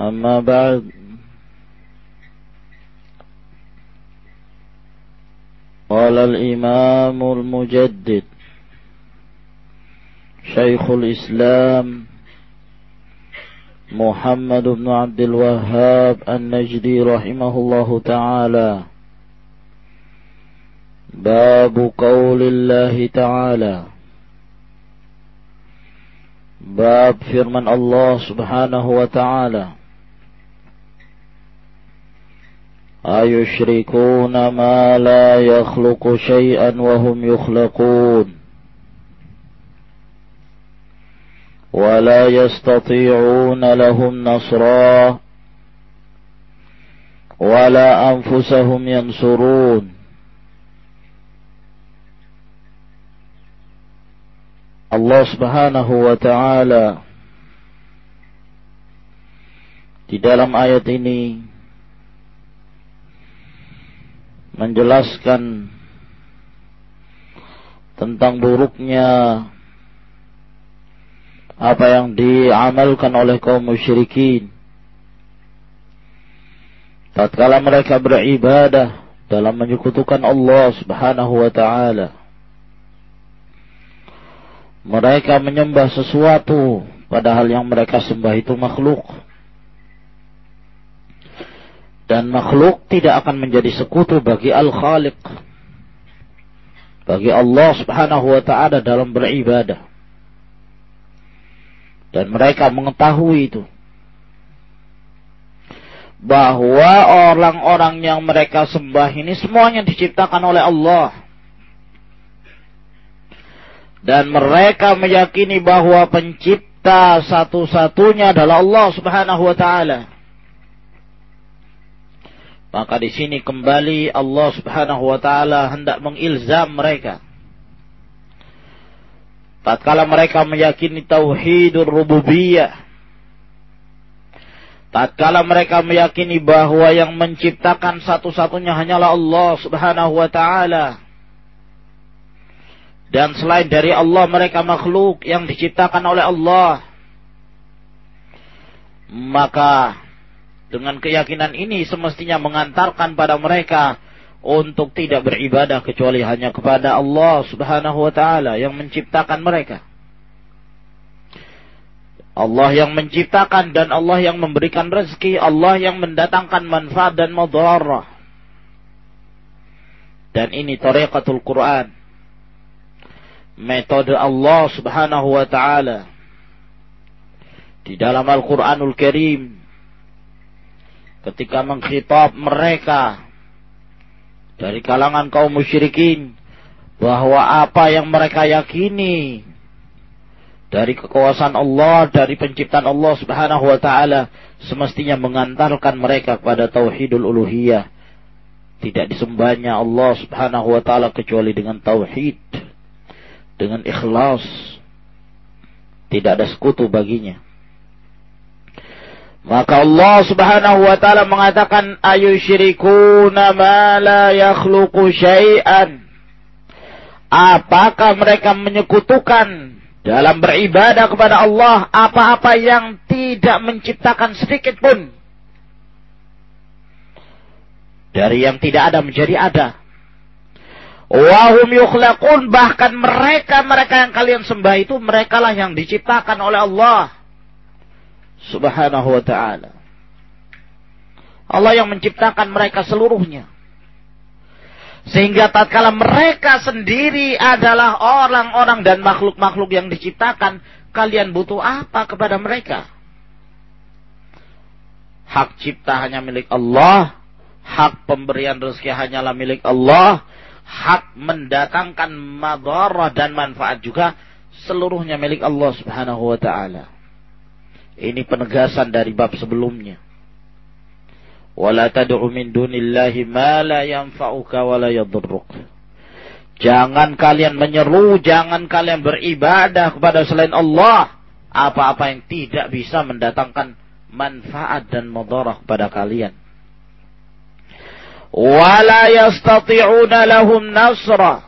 أما بعد. قال الإمام المجدد شيخ الإسلام محمد بن عبد الوهاب النجدي رحمه الله تعالى. باب قول الله تعالى. باب firman Allah subhanahu wa ta'ala أيشركون ما لا يخلق شيئا وهم يخلقون ولا يستطيعون لهم نصرا ولا أنفسهم ينصرون Allah subhanahu wa ta'ala di dalam ayat ini menjelaskan tentang buruknya apa yang diamalkan oleh kaum musyrikin. Tatkala mereka beribadah dalam menyekutukan Allah Subhanahu wa taala mereka menyembah sesuatu padahal yang mereka sembah itu makhluk dan makhluk tidak akan menjadi sekutu bagi Al-Khaliq. Bagi Allah subhanahu wa ta'ala dalam beribadah. Dan mereka mengetahui itu. Bahwa orang-orang yang mereka sembah ini semuanya diciptakan oleh Allah. Dan mereka meyakini bahwa pencipta satu-satunya adalah Allah subhanahu wa ta'ala. Maka di sini kembali Allah Subhanahu wa taala hendak mengilzam mereka. Tatkala mereka meyakini tauhidur rububiyah. Tatkala mereka meyakini bahwa yang menciptakan satu-satunya hanyalah Allah Subhanahu wa taala. Dan selain dari Allah mereka makhluk yang diciptakan oleh Allah. Maka dengan keyakinan ini semestinya mengantarkan pada mereka untuk tidak beribadah kecuali hanya kepada Allah Subhanahu wa taala yang menciptakan mereka. Allah yang menciptakan dan Allah yang memberikan rezeki, Allah yang mendatangkan manfaat dan mudarat. Dan ini tariqatul Quran. Metode Allah Subhanahu wa taala di dalam Al-Qur'anul Karim ketika mengkhitab mereka dari kalangan kaum musyrikin bahwa apa yang mereka yakini dari kekuasaan Allah, dari penciptaan Allah Subhanahu wa taala semestinya mengantarkan mereka kepada tauhidul uluhiyah. Tidak disembahnya Allah Subhanahu wa taala kecuali dengan tauhid, dengan ikhlas. Tidak ada sekutu baginya. Maka Allah Subhanahu wa taala mengatakan ayusyrikuna ma la yakhluqu syai'an. Apakah mereka menyekutukan dalam beribadah kepada Allah apa-apa yang tidak menciptakan sedikit pun dari yang tidak ada menjadi ada. Wahum yukhlaqun bahkan mereka mereka yang kalian sembah itu merekalah yang diciptakan oleh Allah subhanahu wa ta'ala. Allah yang menciptakan mereka seluruhnya. Sehingga tatkala mereka sendiri adalah orang-orang dan makhluk-makhluk yang diciptakan, kalian butuh apa kepada mereka? Hak cipta hanya milik Allah, hak pemberian rezeki hanyalah milik Allah, hak mendatangkan madarah dan manfaat juga seluruhnya milik Allah Subhanahu wa taala. Ini penegasan dari bab sebelumnya. Wala tad'u min dunillahi ma la yanfa'uka wa la yadurruk. Jangan kalian menyeru, jangan kalian beribadah kepada selain Allah. Apa-apa yang tidak bisa mendatangkan manfaat dan mudarat kepada kalian. Wala yastati'una lahum nasra.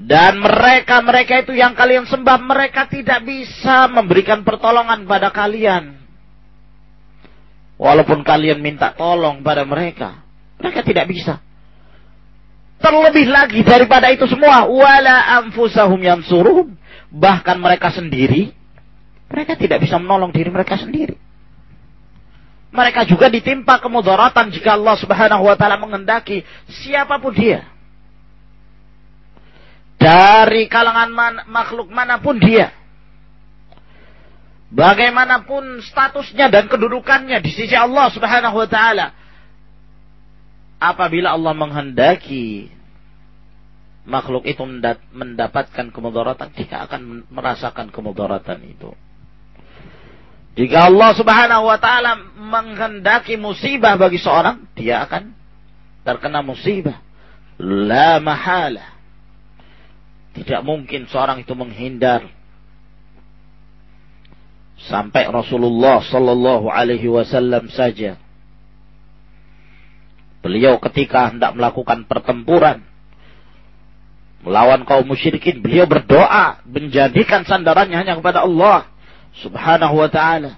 Dan mereka-mereka itu yang kalian sembah, mereka tidak bisa memberikan pertolongan pada kalian. Walaupun kalian minta tolong pada mereka. Mereka tidak bisa. Terlebih lagi daripada itu semua. Wala anfusahum suruh. Bahkan mereka sendiri. Mereka tidak bisa menolong diri mereka sendiri. Mereka juga ditimpa kemudaratan jika Allah subhanahu wa ta'ala mengendaki siapa pun dia. Dari kalangan man, makhluk mana pun dia bagaimanapun statusnya dan kedudukannya di sisi Allah Subhanahu wa taala. Apabila Allah menghendaki makhluk itu mendapatkan kemudaratan, dia akan merasakan kemudaratan itu. Jika Allah Subhanahu wa taala menghendaki musibah bagi seorang, dia akan terkena musibah. La mahala. Tidak mungkin seorang itu menghindar sampai Rasulullah Sallallahu Alaihi Wasallam saja. Beliau ketika hendak melakukan pertempuran melawan kaum musyrikin, beliau berdoa menjadikan sandarannya hanya kepada Allah Subhanahu wa taala.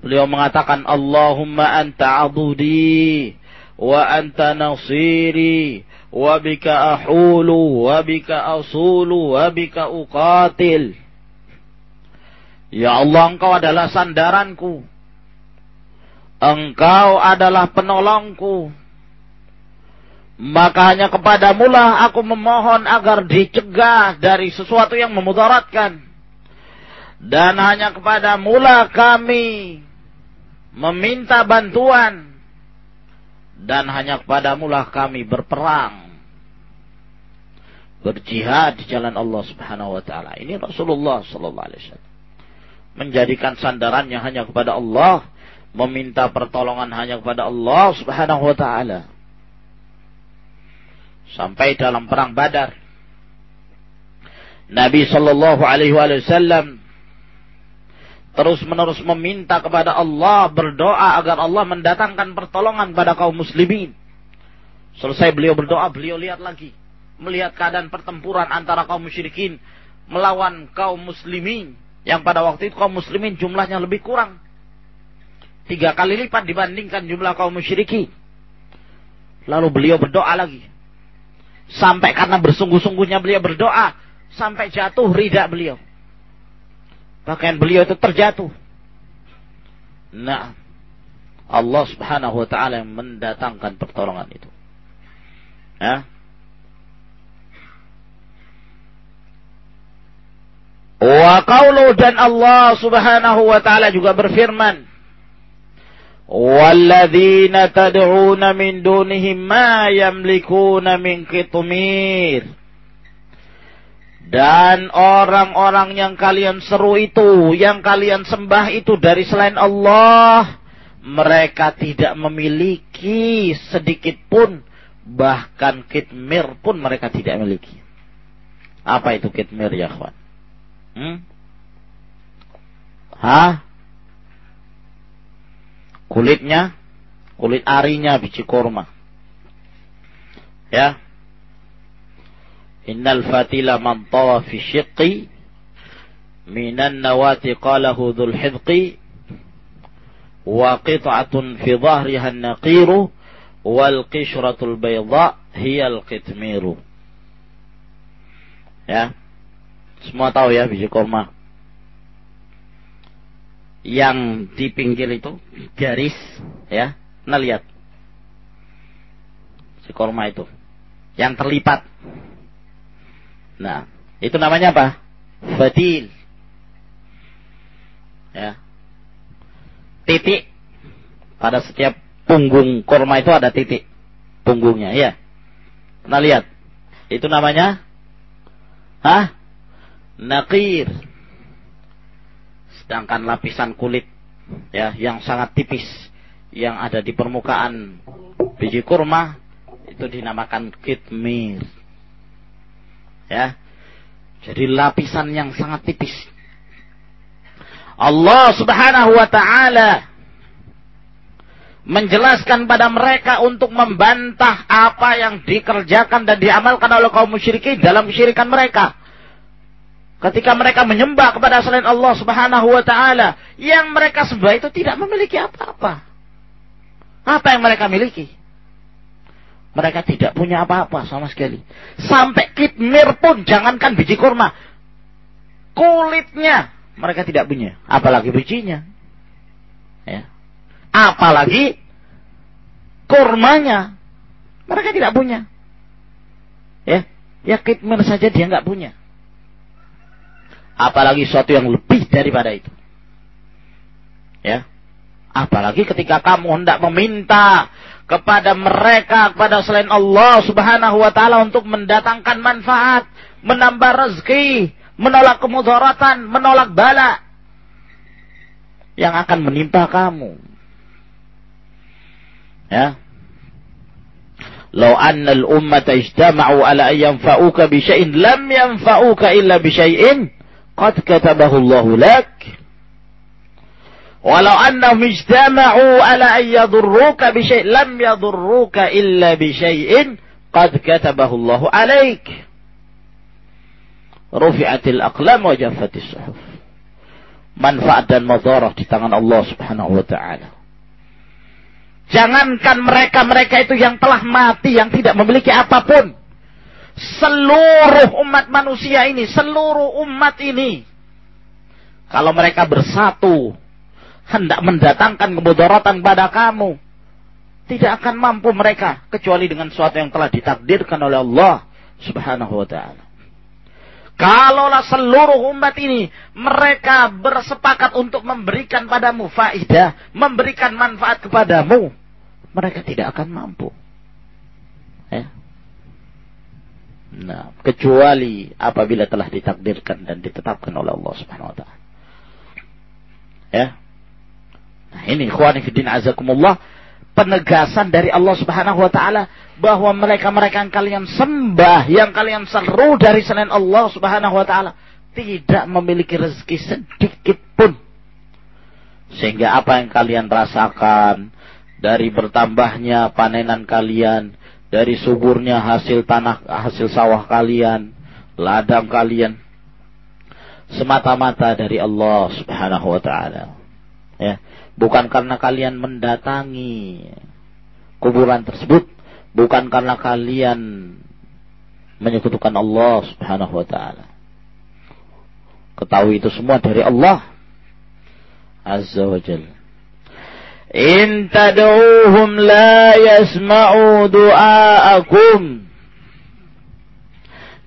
Beliau mengatakan Allahumma anta abudi wa anta nasiri wa bika asulu wa bika uqatil. Ya Allah engkau adalah sandaranku. Engkau adalah penolongku. Maka hanya kepadamu lah aku memohon agar dicegah dari sesuatu yang memudaratkan. Dan hanya kepadamu lah kami meminta bantuan. Dan hanya kepadamu lah kami berperang. Berjihad di jalan Allah subhanahu wa ta'ala. Ini Rasulullah sallallahu alaihi wasallam menjadikan sandarannya hanya kepada Allah, meminta pertolongan hanya kepada Allah Subhanahu wa taala. Sampai dalam perang Badar Nabi sallallahu alaihi wasallam terus-menerus meminta kepada Allah, berdoa agar Allah mendatangkan pertolongan pada kaum muslimin. Selesai beliau berdoa, beliau lihat lagi. Melihat keadaan pertempuran antara kaum musyrikin melawan kaum muslimin. Yang pada waktu itu kaum muslimin jumlahnya lebih kurang. Tiga kali lipat dibandingkan jumlah kaum musyriki. Lalu beliau berdoa lagi. Sampai karena bersungguh-sungguhnya beliau berdoa. Sampai jatuh ridak beliau. Pakaian beliau itu terjatuh. Nah, Allah subhanahu wa ta'ala yang mendatangkan pertolongan itu. Ya, Wa qawlu dan Allah subhanahu wa ta'ala juga berfirman. Walladzina tad'una min dunihim ma yamlikuna min kitmir. Dan orang-orang yang kalian seru itu, yang kalian sembah itu dari selain Allah, mereka tidak memiliki sedikit pun, bahkan kitmir pun mereka tidak miliki. Apa itu kitmir ya kawan? Hmm? Hah? Kulitnya, kulit arinya biji kurma. Ya. Innal fatila man tawa fi syiqqi minan nawati qalahu dhul hidqi wa qit'atun fi dhahriha an-naqiru wal qishratul bayda hiya al-qitmiru. Ya. Semua tahu ya biji kurma. Yang di pinggir itu garis Ya, nah lihat. Si korma itu. Yang terlipat. Nah, itu namanya apa? Fatil. Ya. Titik. Pada setiap punggung korma itu ada titik. Punggungnya, ya. Nah lihat. Itu namanya Hah? Nakir. Sedangkan lapisan kulit ya yang sangat tipis yang ada di permukaan biji kurma itu dinamakan kitmir. Ya. Jadi lapisan yang sangat tipis. Allah Subhanahu wa taala menjelaskan pada mereka untuk membantah apa yang dikerjakan dan diamalkan oleh kaum musyrikin dalam kesyirikan mereka. Ketika mereka menyembah kepada selain Allah Subhanahu wa taala, yang mereka sembah itu tidak memiliki apa-apa. Apa yang mereka miliki? Mereka tidak punya apa-apa sama sekali. Sampai kitmir pun jangankan biji kurma. Kulitnya mereka tidak punya, apalagi bijinya. Ya. Apalagi kurmanya. Mereka tidak punya. Ya, ya kitmir saja dia nggak punya. Apalagi sesuatu yang lebih daripada itu. Ya. Apalagi ketika kamu hendak meminta kepada mereka, kepada selain Allah subhanahu wa ta'ala untuk mendatangkan manfaat, menambah rezeki, menolak kemudaratan, menolak bala yang akan menimpa kamu. Ya. Lau anna al-ummata ijtama'u ala an yanfa'uka bi syai'in lam yanfa'uka illa bi syai'in qad katabahu Allah lak. Walau annahum ijtama'u ala an yadurruka bi syai'in lam yadurruka illa bi syai'in qad katabahu Allah alaik. Rufi'atil aqlam wa jaffatis suhuf. Manfaat dan madarah di tangan Allah Subhanahu wa taala. Jangankan mereka-mereka itu yang telah mati, yang tidak memiliki apa pun. Seluruh umat manusia ini, seluruh umat ini. Kalau mereka bersatu, hendak mendatangkan kemudaratan pada kamu. Tidak akan mampu mereka, kecuali dengan sesuatu yang telah ditakdirkan oleh Allah subhanahu wa ta'ala. Kalaulah seluruh umat ini mereka bersepakat untuk memberikan padamu faidah, memberikan manfaat kepadamu, mereka tidak akan mampu. Ya. Nah, kecuali apabila telah ditakdirkan dan ditetapkan oleh Allah Subhanahu wa taala. Ya. Nah, ini ikhwan fillah azakumullah penegasan dari Allah Subhanahu wa taala bahwa mereka-mereka yang kalian sembah, yang kalian seru dari selain Allah Subhanahu wa taala tidak memiliki rezeki sedikit pun. Sehingga apa yang kalian rasakan, dari bertambahnya panenan kalian, dari suburnya hasil tanah, hasil sawah kalian, ladang kalian, semata-mata dari Allah Subhanahu wa taala. Ya, bukan karena kalian mendatangi kuburan tersebut, bukan karena kalian menyekutukan Allah Subhanahu wa taala. Ketahui itu semua dari Allah Azza wa Jalla. In tad'uuhum la yasma'u du'aakum.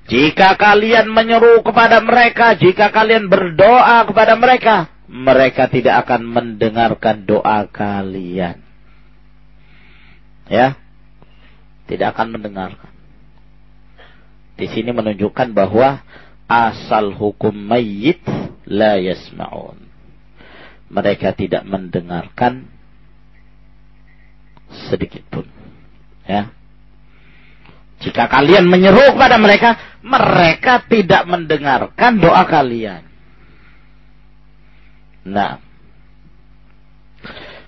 Jika kalian menyeru kepada mereka, jika kalian berdoa kepada mereka, mereka tidak akan mendengarkan doa kalian. Ya. Tidak akan mendengarkan. Di sini menunjukkan bahwa asal hukum mayit la yasma'un. Mereka tidak mendengarkan sedikit pun. Ya. Jika kalian menyeru kepada mereka, mereka tidak mendengarkan doa kalian. Nah,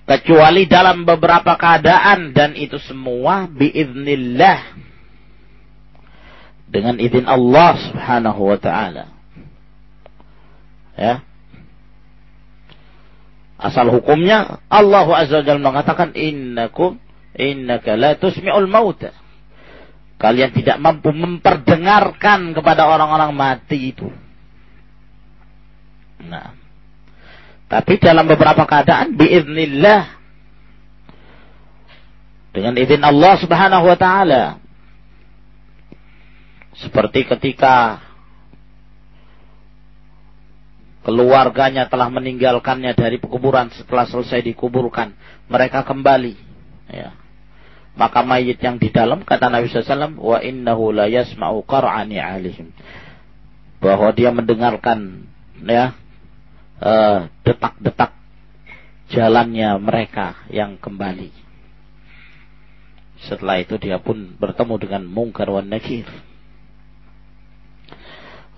kecuali dalam beberapa keadaan dan itu semua biiznillah dengan izin Allah Subhanahu wa taala. Ya. Asal hukumnya Allah Azza wa mengatakan innakum innaka la tusmi'ul mauta. Kalian tidak mampu memperdengarkan kepada orang-orang mati itu. Nah. Tapi dalam beberapa keadaan biiznillah dengan izin Allah Subhanahu wa taala. Seperti ketika keluarganya telah meninggalkannya dari kuburan setelah selesai dikuburkan, mereka kembali. Ya. Maka mayit yang di dalam kata Nabi SAW, wa innahu la yasma'u qar'ani alihim. Bahwa dia mendengarkan ya detak-detak uh, jalannya mereka yang kembali. Setelah itu dia pun bertemu dengan mungkar wan nakir.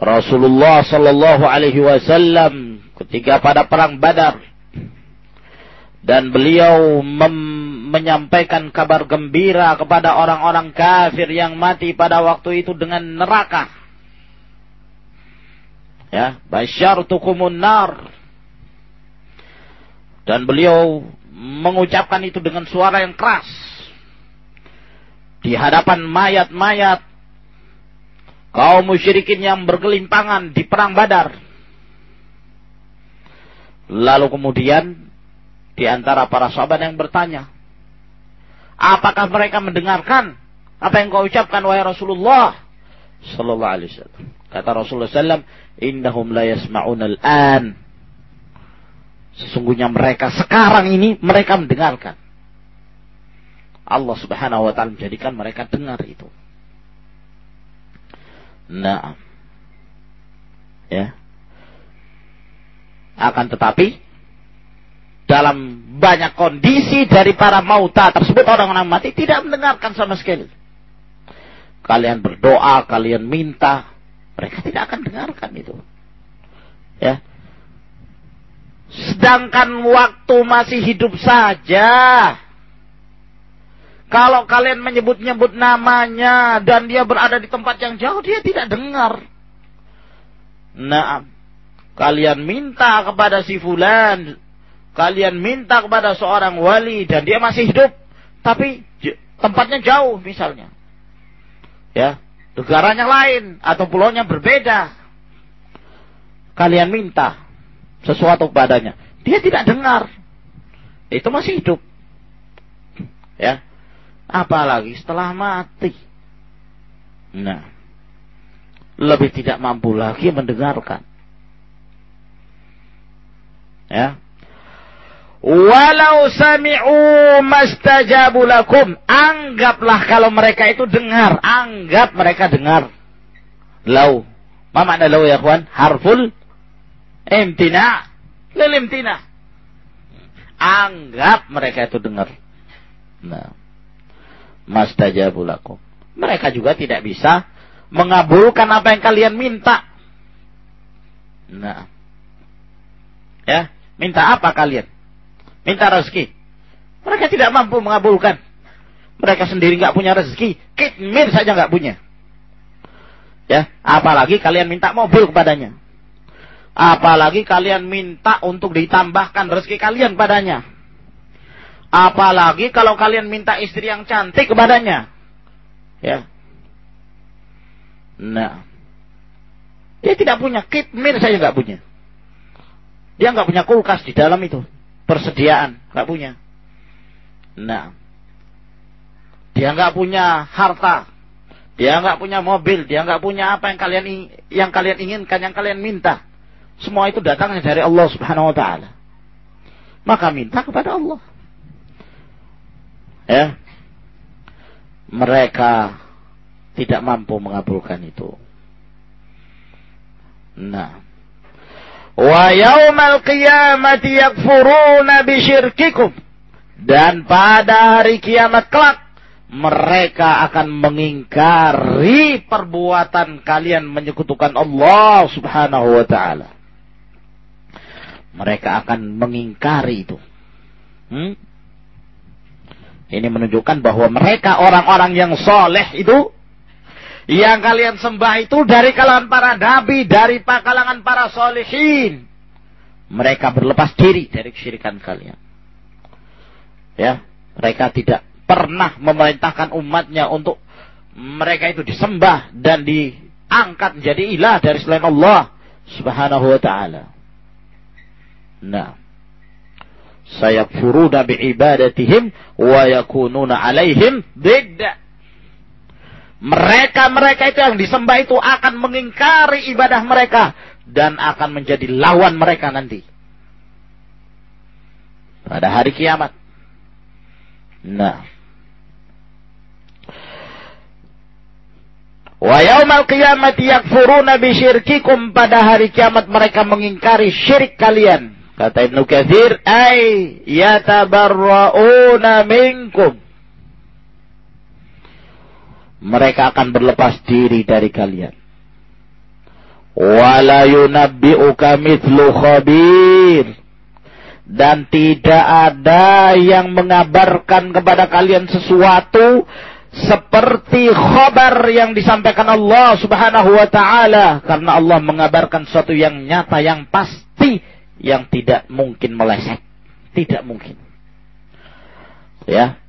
Rasulullah sallallahu alaihi wasallam ketika pada perang Badar dan beliau menyampaikan kabar gembira kepada orang-orang kafir yang mati pada waktu itu dengan neraka. Ya, basyartukumun nar. Dan beliau mengucapkan itu dengan suara yang keras di hadapan mayat-mayat kaum musyrikin yang bergelimpangan di perang Badar. Lalu kemudian di antara para sahabat yang bertanya, apakah mereka mendengarkan apa yang kau ucapkan wahai Rasulullah sallallahu alaihi wasallam? Kata Rasulullah sallam, "Innahum la yasma'una al-an." Sesungguhnya mereka sekarang ini mereka mendengarkan. Allah Subhanahu wa taala menjadikan mereka dengar itu. Nah. Ya. Akan tetapi dalam banyak kondisi dari para mauta tersebut orang-orang mati tidak mendengarkan sama sekali. Kalian berdoa, kalian minta, mereka tidak akan dengarkan itu. Ya. Sedangkan waktu masih hidup saja, kalau kalian menyebut-nyebut namanya dan dia berada di tempat yang jauh, dia tidak dengar. Nah, kalian minta kepada si fulan, kalian minta kepada seorang wali dan dia masih hidup, tapi tempatnya jauh misalnya. Ya, negaranya lain atau pulaunya berbeda. Kalian minta sesuatu kepadanya, dia tidak dengar. Itu masih hidup. Ya, Apalagi setelah mati. Nah, lebih tidak mampu lagi mendengarkan. Ya. Walau sami'u mastajabu lakum. Anggaplah kalau mereka itu dengar. Anggap mereka dengar. Lau. Apa makna lau ya kawan? Harful imtina. Lil imtina. Anggap mereka itu dengar. Nah mastajabu lakum. Mereka juga tidak bisa mengabulkan apa yang kalian minta. Nah. Ya, minta apa kalian? Minta rezeki. Mereka tidak mampu mengabulkan. Mereka sendiri nggak punya rezeki, kitmir saja nggak punya. Ya, apalagi kalian minta mobil kepadanya. Apalagi kalian minta untuk ditambahkan rezeki kalian padanya. Apalagi kalau kalian minta istri yang cantik kepadanya. Ya. Nah. Dia tidak punya kitmir saya nggak punya. Dia nggak punya kulkas di dalam itu. Persediaan nggak punya. Nah. Dia nggak punya harta. Dia nggak punya mobil. Dia nggak punya apa yang kalian yang kalian inginkan, yang kalian minta. Semua itu datangnya dari Allah Subhanahu Wa Taala. Maka minta kepada Allah ya mereka tidak mampu mengabulkan itu. Nah, wa yaumal qiyamati yakfuruna bisyirkikum dan pada hari kiamat kelak mereka akan mengingkari perbuatan kalian menyekutukan Allah Subhanahu wa taala. Mereka akan mengingkari itu. Hmm? Ini menunjukkan bahwa mereka orang-orang yang soleh itu yang kalian sembah itu dari kalangan para nabi, dari kalangan para solehin. Mereka berlepas diri dari kesyirikan kalian. Ya, mereka tidak pernah memerintahkan umatnya untuk mereka itu disembah dan diangkat menjadi ilah dari selain Allah Subhanahu wa taala. Nah, sayakfuruna biibadatihim wa yakununa alaihim bidda. Mereka-mereka itu yang disembah itu akan mengingkari ibadah mereka dan akan menjadi lawan mereka nanti. Pada hari kiamat. Nah. Wa yaumal qiyamati yakfuruna bisyirkikum pada hari kiamat mereka mengingkari syirik kalian. Kata Ibnu Katsir, "Ai yatabarrauna minkum." Mereka akan berlepas diri dari kalian. Wala yunabbi'uka mithlu khabir. Dan tidak ada yang mengabarkan kepada kalian sesuatu seperti khabar yang disampaikan Allah Subhanahu wa taala karena Allah mengabarkan sesuatu yang nyata yang pasti yang tidak mungkin meleset tidak mungkin ya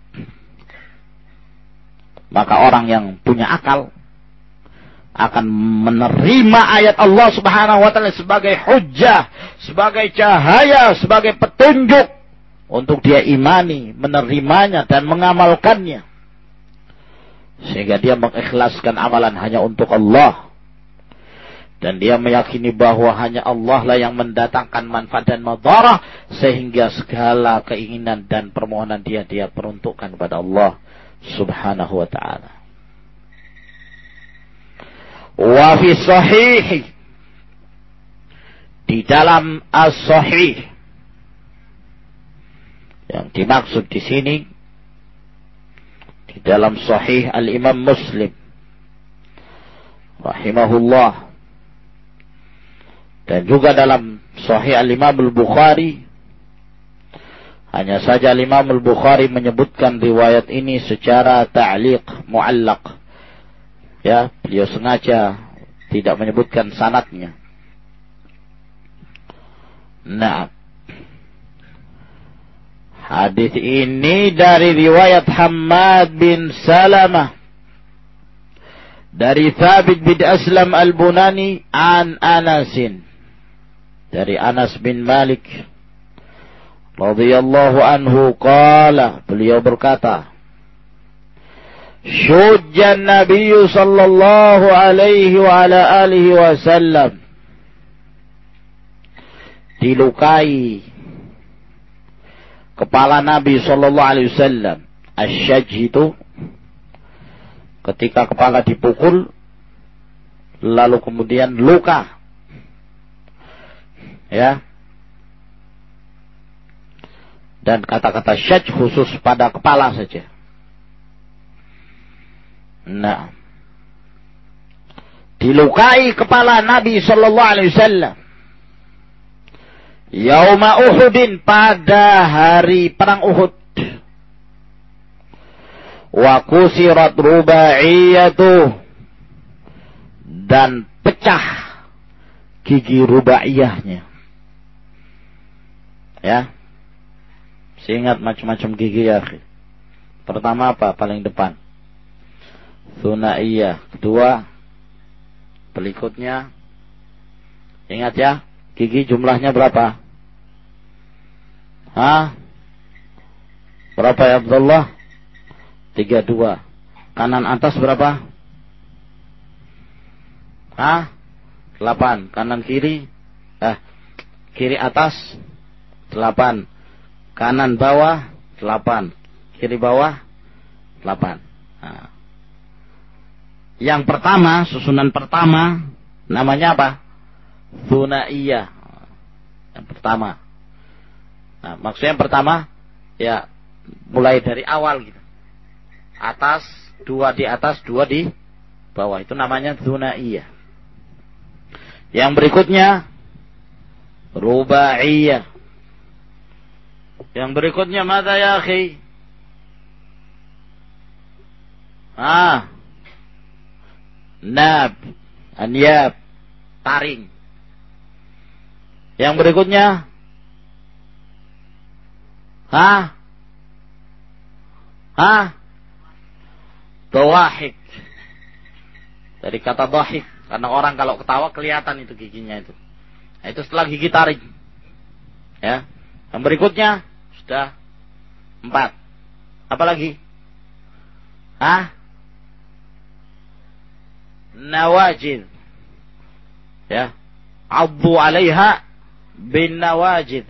maka orang yang punya akal akan menerima ayat Allah Subhanahu wa taala sebagai hujjah, sebagai cahaya, sebagai petunjuk untuk dia imani, menerimanya dan mengamalkannya. Sehingga dia mengikhlaskan amalan hanya untuk Allah. Dan dia meyakini bahwa hanya Allah lah yang mendatangkan manfaat dan madarah sehingga segala keinginan dan permohonan dia dia peruntukkan kepada Allah Subhanahu wa taala. Wa fi sahih. Di dalam as-sahih. Yang dimaksud di sini di dalam sahih al-Imam Muslim. Rahimahullah. Dan juga dalam sahih al-Imam al-Bukhari hanya saja al-Imam al-Bukhari menyebutkan riwayat ini secara ta'liq muallaq. Ya beliau sengaja tidak menyebutkan sanatnya. Nah Hadis ini dari riwayat Hamad bin Salamah. Dari Thabit bin Aslam Al-Bunani an Anasin. Dari Anas bin Malik radhiyallahu anhu qala beliau berkata Syujjan Nabi sallallahu alaihi wa ala alihi wasallam dilukai kepala Nabi Shallallahu Alaihi Wasallam. Asyaj itu ketika kepala dipukul lalu kemudian luka. Ya. Dan kata-kata syaj khusus pada kepala saja. Nah. Dilukai kepala Nabi Shallallahu Alaihi Wasallam. Yauma Uhudin pada hari perang Uhud. Wa kusirat rubaiyatu dan pecah gigi rubaiyahnya. Ya. Seingat macam-macam gigi ya. Pertama apa? Paling depan. Sunaiyah. Kedua. Berikutnya. Ingat ya. Gigi jumlahnya berapa? Hah? Berapa ya Abdullah? Tiga dua. Kanan atas berapa? Hah? Delapan. Kanan kiri? Eh, kiri atas? Delapan. Kanan bawah? Delapan. Kiri bawah? Delapan. Nah. Yang pertama, susunan pertama, namanya apa? Thunaiyah. Yang pertama. Nah, maksudnya yang pertama ya mulai dari awal gitu. Atas, dua di atas, dua di bawah. Itu namanya thunaiyah. Yang berikutnya rubaiyah. Yang berikutnya mata ya akhi? Ah. Nab. Anyab. Taring. Yang berikutnya Hah? Hah? Dawahik. Dari kata dahik. Karena orang kalau ketawa kelihatan itu giginya itu. Nah, itu setelah gigi tarik. Ya. Yang berikutnya Sudah empat. Apa lagi? Hah? Nawajid. Ya. Abu alaiha bin nawajid.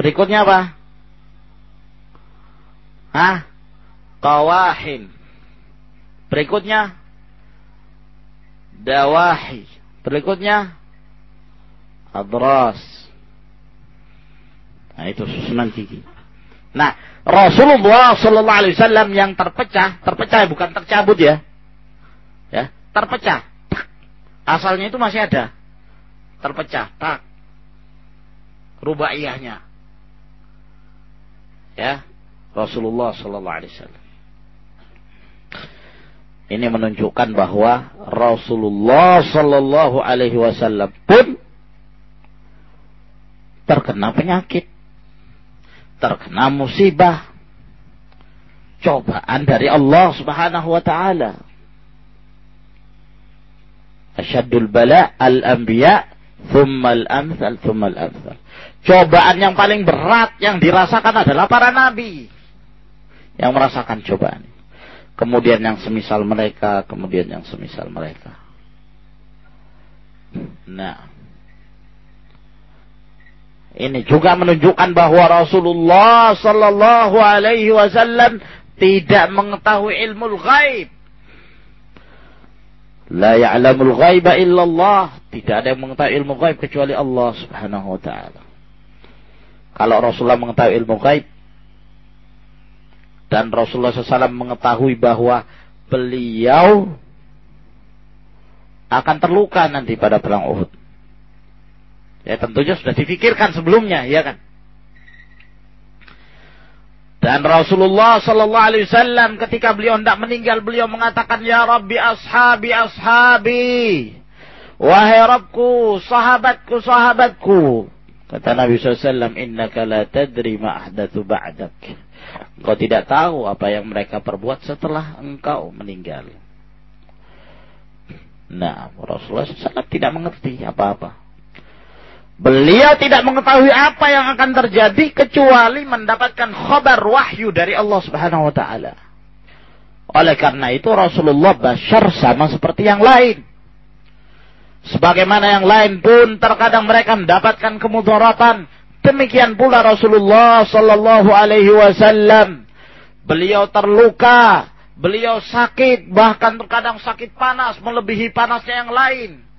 Berikutnya apa? Hah? Qawahin. Berikutnya dawahi. Berikutnya adras. Nah, itu susunan gigi. Nah, Rasulullah Sallallahu Alaihi Wasallam yang terpecah, terpecah bukan tercabut ya, ya, terpecah. Asalnya itu masih ada, terpecah, tak, rubaiyahnya, ya, Rasulullah Sallallahu Alaihi Wasallam. Ini menunjukkan bahwa Rasulullah Sallallahu Alaihi Wasallam pun terkena penyakit terkena musibah cobaan dari Allah Subhanahu wa taala. Asyaddul bala al-anbiya thumma al-amthal thumma al-amthal. Cobaan yang paling berat yang dirasakan adalah para nabi yang merasakan cobaan. Kemudian yang semisal mereka, kemudian yang semisal mereka. Nah, ini juga menunjukkan bahwa Rasulullah Sallallahu Alaihi Wasallam tidak mengetahui ilmu ghaib. La ya'lamul ghaiba illallah. Tidak ada yang mengetahui ilmu ghaib kecuali Allah Subhanahu wa taala. Kalau Rasulullah mengetahui ilmu ghaib dan Rasulullah SAW mengetahui bahwa beliau akan terluka nanti pada perang Uhud. Ya tentunya sudah difikirkan sebelumnya, ya kan? Dan Rasulullah Sallallahu Alaihi Wasallam ketika beliau hendak meninggal, beliau mengatakan, Ya Rabbi ashabi ashabi. Wahai Rabbku, sahabatku, sahabatku. Kata Nabi SAW, Innaka la tadri ma ba'dak. Engkau tidak tahu apa yang mereka perbuat setelah engkau meninggal. Nah, Rasulullah SAW tidak mengerti apa-apa. Beliau tidak mengetahui apa yang akan terjadi kecuali mendapatkan khabar wahyu dari Allah Subhanahu wa taala. Oleh karena itu Rasulullah bashar sama seperti yang lain. Sebagaimana yang lain pun terkadang mereka mendapatkan kemudaratan. Demikian pula Rasulullah sallallahu alaihi wasallam. Beliau terluka, beliau sakit, bahkan terkadang sakit panas melebihi panasnya yang lain.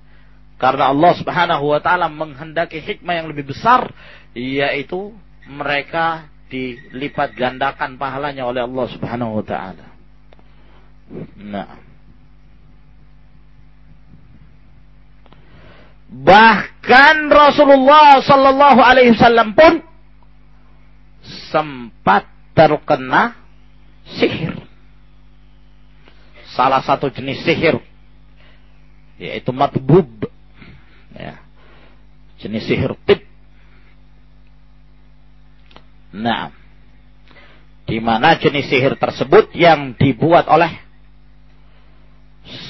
Karena Allah Subhanahu wa taala menghendaki hikmah yang lebih besar yaitu mereka dilipat gandakan pahalanya oleh Allah Subhanahu wa taala. Nah. Bahkan Rasulullah sallallahu alaihi wasallam pun sempat terkena sihir. Salah satu jenis sihir yaitu matbub ya. jenis sihir tip nah. Di mana jenis sihir tersebut yang dibuat oleh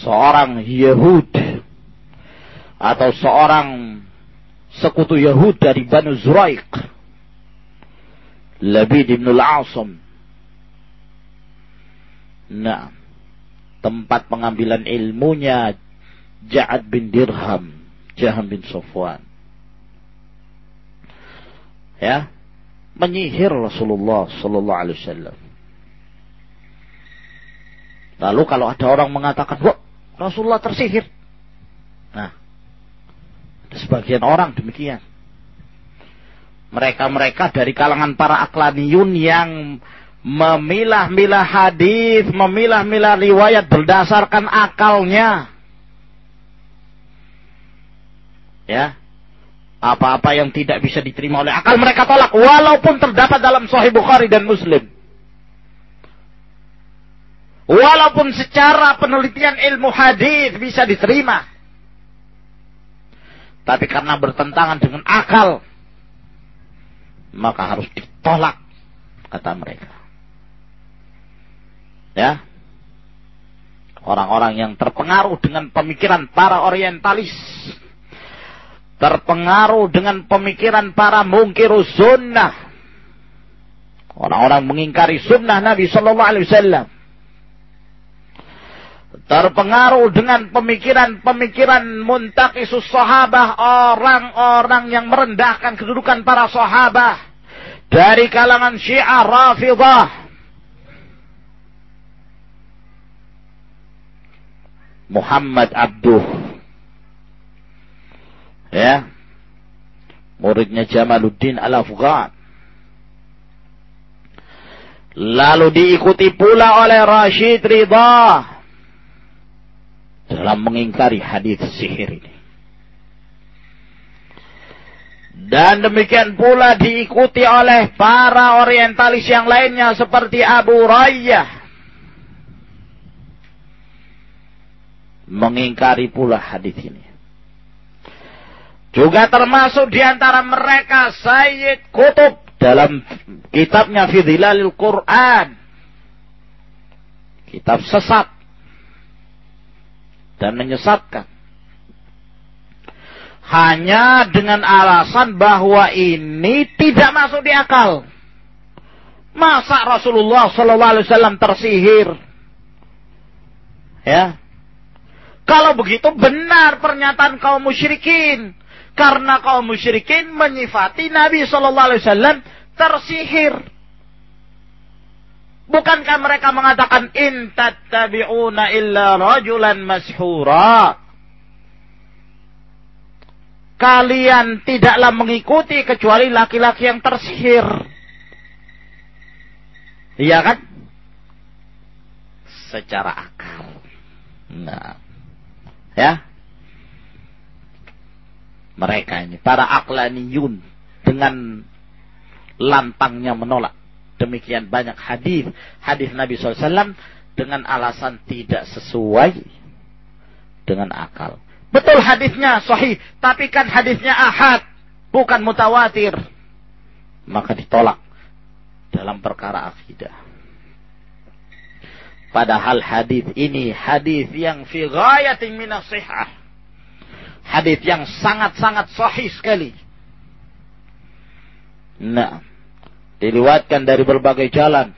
seorang Yahud atau seorang sekutu Yahud dari Banu Zuraik? Labid ibn al-Asam nah. Tempat pengambilan ilmunya Ja'ad bin Dirham Jaham bin Sofwan. Ya, menyihir Rasulullah Sallallahu Alaihi Wasallam. Lalu kalau ada orang mengatakan, wah Rasulullah tersihir. Nah, ada sebagian orang demikian. Mereka-mereka dari kalangan para aklaniyun yang memilah-milah hadis, memilah-milah riwayat berdasarkan akalnya. Ya apa-apa yang tidak bisa diterima oleh akal mereka tolak walaupun terdapat dalam Sahih Bukhari dan Muslim. Walaupun secara penelitian ilmu hadis bisa diterima. Tapi karena bertentangan dengan akal maka harus ditolak kata mereka. Ya. Orang-orang yang terpengaruh dengan pemikiran para orientalis terpengaruh dengan pemikiran para mungkir sunnah. Orang-orang mengingkari sunnah Nabi Sallallahu Alaihi Wasallam. Terpengaruh dengan pemikiran-pemikiran muntakisus sahabah orang-orang yang merendahkan kedudukan para sahabah dari kalangan Syiah Rafidah Muhammad Abduh ya muridnya Jamaluddin Al-Afghan lalu diikuti pula oleh Rashid Ridha dalam mengingkari hadis sihir ini. Dan demikian pula diikuti oleh para orientalis yang lainnya seperti Abu Rayyah. Mengingkari pula hadis ini. Juga termasuk di antara mereka Sayyid Kutub dalam kitabnya Fidhilalil Quran. Kitab sesat dan menyesatkan. Hanya dengan alasan bahwa ini tidak masuk di akal. Masa Rasulullah Wasallam tersihir? Ya, kalau begitu benar pernyataan kaum musyrikin. Karena kaum musyrikin menyifati Nabi Sallallahu Alaihi Wasallam tersihir. Bukankah mereka mengatakan in tattabi'una illa rajulan mashura? Kalian tidaklah mengikuti kecuali laki-laki yang tersihir. Iya kan? Secara akal. Nah. Ya. Mereka ini para aklaniyun dengan lantangnya menolak demikian banyak hadis hadis Nabi SAW dengan alasan tidak sesuai dengan akal. Betul hadisnya sahih, tapi kan hadisnya ahad, bukan mutawatir. Maka ditolak dalam perkara akidah. Padahal hadis ini hadis yang fi ghayatin minas sihah. Hadis yang sangat-sangat sahih sekali. Nah, diriwayatkan dari berbagai jalan.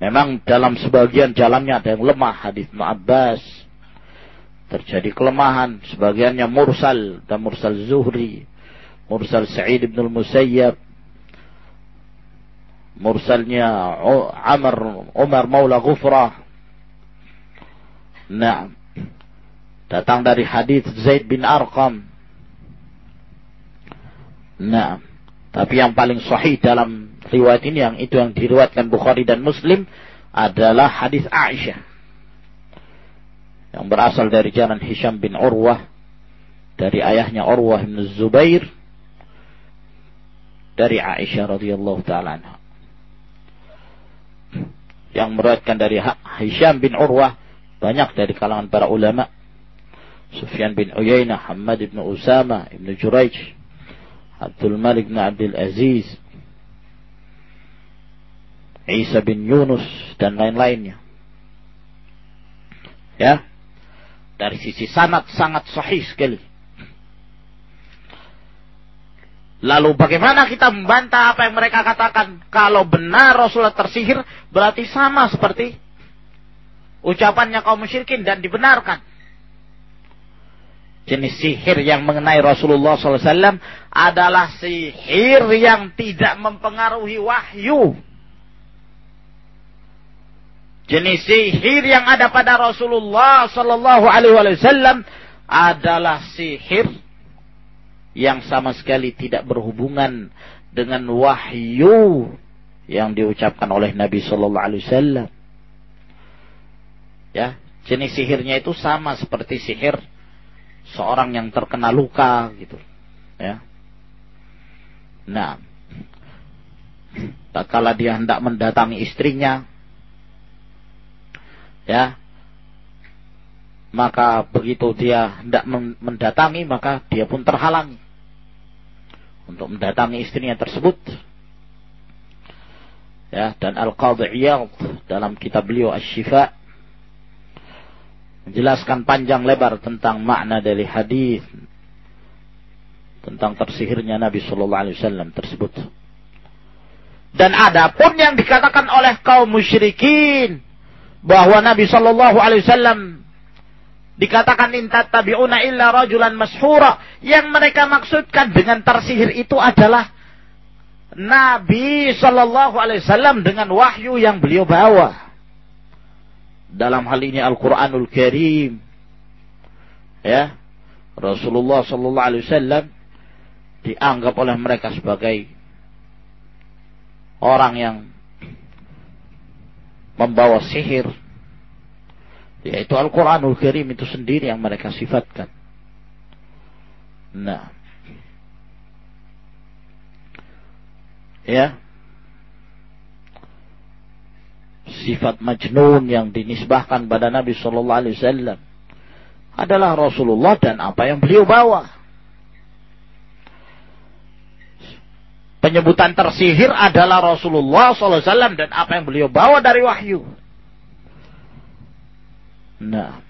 Memang dalam sebagian jalannya ada yang lemah hadis Abbas. Terjadi kelemahan, sebagiannya mursal dan mursal Zuhri, mursal Sa'id bin Musayyab, mursalnya Amr Umar Maula Ghufrah. Nah, datang dari hadis Zaid bin Arqam. Nah, tapi yang paling sahih dalam riwayat ini yang itu yang diriwayatkan Bukhari dan Muslim adalah hadis Aisyah yang berasal dari jalan Hisham bin Urwah dari ayahnya Urwah bin Zubair dari Aisyah radhiyallahu taala yang meriwayatkan dari Hisham bin Urwah banyak dari kalangan para ulama Sufyan bin Uyainah, Hamad bin Usama, Ibn Jurayj, Abdul Malik bin Abdul Aziz, Isa bin Yunus dan lain-lainnya. Ya. Dari sisi sanat sangat sahih sekali. Lalu bagaimana kita membantah apa yang mereka katakan? Kalau benar Rasulullah tersihir, berarti sama seperti ucapannya kaum musyrikin dan dibenarkan jenis sihir yang mengenai Rasulullah SAW adalah sihir yang tidak mempengaruhi wahyu. Jenis sihir yang ada pada Rasulullah Sallallahu Alaihi Wasallam adalah sihir yang sama sekali tidak berhubungan dengan wahyu yang diucapkan oleh Nabi Sallallahu Alaihi Wasallam. Ya, jenis sihirnya itu sama seperti sihir seorang yang terkena luka gitu. Ya. Nah. Tak kala dia hendak mendatangi istrinya ya maka begitu dia hendak mendatangi maka dia pun terhalangi untuk mendatangi istrinya tersebut. Ya dan al-qadhi dalam kitab beliau asy-syifa menjelaskan panjang lebar tentang makna dari hadis. Tentang tersihirnya Nabi Shallallahu Alaihi Wasallam tersebut. Dan adapun yang dikatakan oleh kaum musyrikin bahwa Nabi Shallallahu Alaihi Wasallam dikatakan intat tabiuna illa rajulan mashura. Yang mereka maksudkan dengan tersihir itu adalah Nabi Shallallahu Alaihi Wasallam dengan wahyu yang beliau bawa dalam hal ini Al-Quranul Karim. Ya. Rasulullah Shallallahu Alaihi Wasallam dianggap oleh mereka sebagai orang yang membawa sihir yaitu Al-Quranul Karim itu sendiri yang mereka sifatkan. Nah. Ya sifat majnun yang dinisbahkan pada Nabi Shallallahu Alaihi Wasallam adalah Rasulullah dan apa yang beliau bawa penyebutan tersihir adalah Rasulullah SAW dan apa yang beliau bawa dari wahyu. Nah,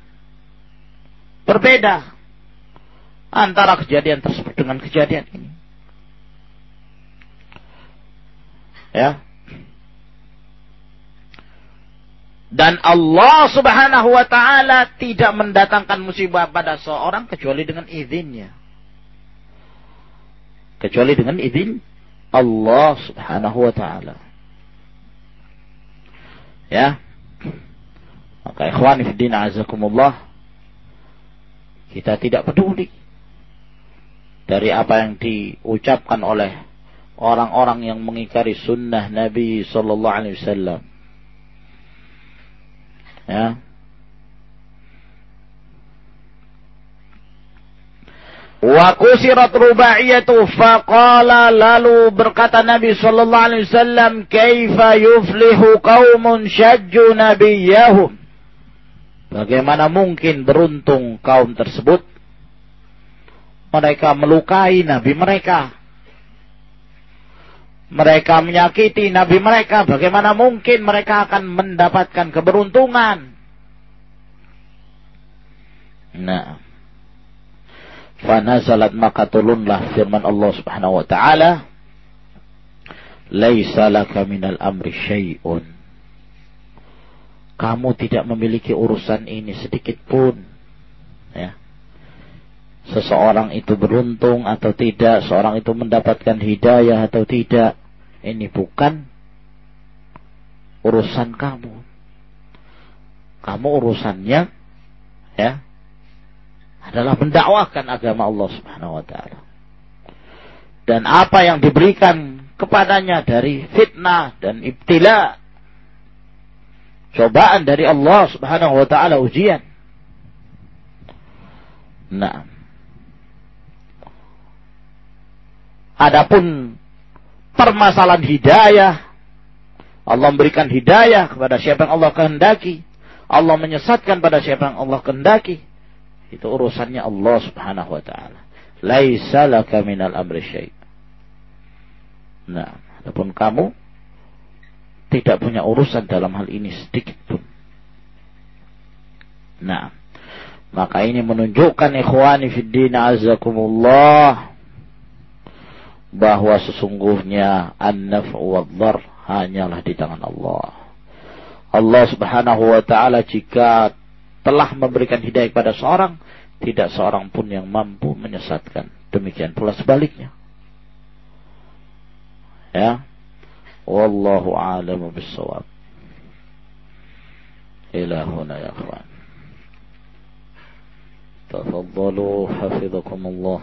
berbeda antara kejadian tersebut dengan kejadian ini. Ya. Dan Allah subhanahu wa ta'ala tidak mendatangkan musibah pada seorang kecuali dengan izinnya. Kecuali dengan izin Allah subhanahu wa ta'ala. Ya. Maka ikhwani fiddin azakumullah. Kita tidak peduli. Dari apa yang diucapkan oleh orang-orang yang mengikari sunnah Nabi sallallahu alaihi wasallam. Ya. Wa kusirat rubaiyatu faqala lalu berkata Nabi sallallahu alaihi wasallam kaifa yuflihu qaumun syajju nabiyahum Bagaimana mungkin beruntung kaum tersebut? Mereka melukai nabi mereka mereka menyakiti nabi mereka. Bagaimana mungkin mereka akan mendapatkan keberuntungan? Nah. Fanazalat maka turunlah firman Allah Subhanahu wa taala Laisa laka minal amri syai'un. Kamu tidak memiliki urusan ini sedikit pun ya. Seseorang itu beruntung atau tidak Seorang itu mendapatkan hidayah atau tidak Ini bukan Urusan kamu Kamu urusannya Ya adalah mendakwahkan agama Allah Subhanahu wa taala. Dan apa yang diberikan kepadanya dari fitnah dan ibtila cobaan dari Allah Subhanahu wa taala ujian. Nah. Adapun permasalahan hidayah Allah memberikan hidayah kepada siapa yang Allah kehendaki. Allah menyesatkan pada siapa yang Allah kehendaki. Itu urusannya Allah Subhanahu wa taala. Laisa laka minal amri syai'. Nah, adapun kamu tidak punya urusan dalam hal ini sedikit pun. Nah, maka ini menunjukkan ikhwani fid din azakumullah bahwa sesungguhnya an-naf'u wad-dhar hanyalah di tangan Allah. Allah Subhanahu wa taala jika telah memberikan hidayah kepada seorang, tidak seorang pun yang mampu menyesatkan. Demikian pula sebaliknya. Ya. Wallahu a'lamu bissawab. Ila huna ya ikhwan. Tafaddalu hafizakumullah.